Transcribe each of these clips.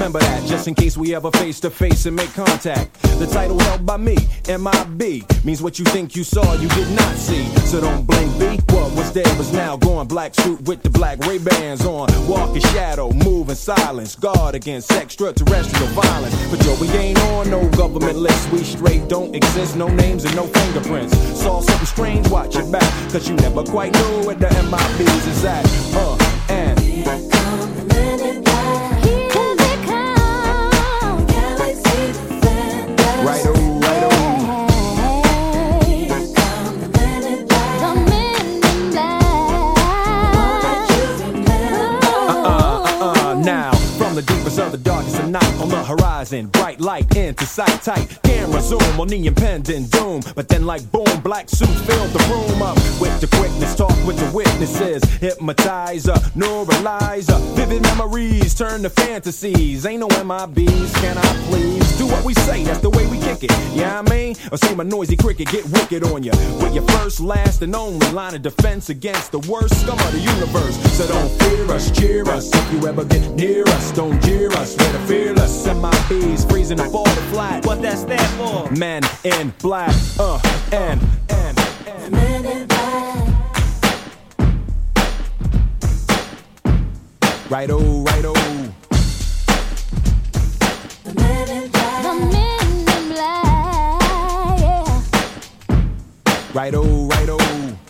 just in case we ever face to face and make contact. The title held by me, MIB, means what you think you saw, you did not see. So don't blame B. What was there was now gone. Black suit with the black Ray Bans on. Walk in shadow, move in silence. Guard against extraterrestrial violence. But yo, we ain't on no government list. We straight don't exist, no names and no fingerprints. Saw something strange, watch your back. Cause you never quite know where the MIBs is at. the dark horizon bright light into sight. Tight camera zoom on the impending doom. But then like boom black suits filled the room up with the quickness. Talk with the witnesses hypnotizer neuralizer vivid memories turn to fantasies. Ain't no MIBs can I please do what we say? That's the way we kick it. Yeah I mean or see my noisy cricket get wicked on you with your first last and only line of defense against the worst scum of the universe. So don't fear us cheer us. If you ever get near us don't jeer us. We're the fearless bees freezing the ball flat. What that stand for? Men in black. Uh, and, and, and. Men in black. Right oh, right oh. The men in black. The men in black. Yeah. Right oh, right oh.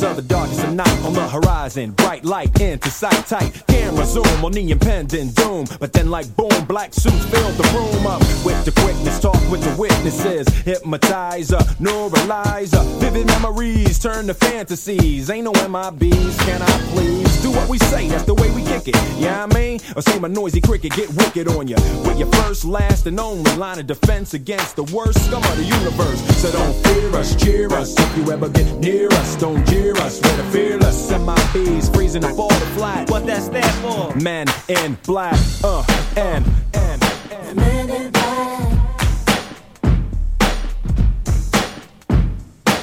Deepest of the darkest of night on the horizon. Bright light into sight. Tight camera zoom on the impending doom. But then like boom black suits filled the room up with the quickness. Talk with the witnesses. Hypnotizer neuralizer. Vivid memories turn to fantasies. Ain't no MIBs can I please do what we say? That's the way we kick it. Yeah I mean or say my noisy cricket get wicked on you with your first last and only line of defense against the worst scum of the universe. So don't fear us cheer us. If you ever get near us don't jeer us. We're the fearless. MIBs freezing up all the flat What that stand for? men in black uh and and and.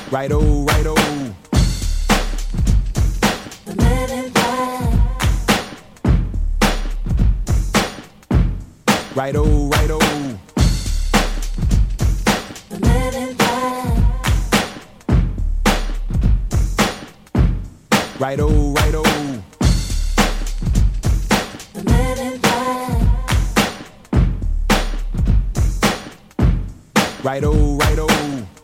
Right oh right oh right oh right oh right oh right oh right oh right oh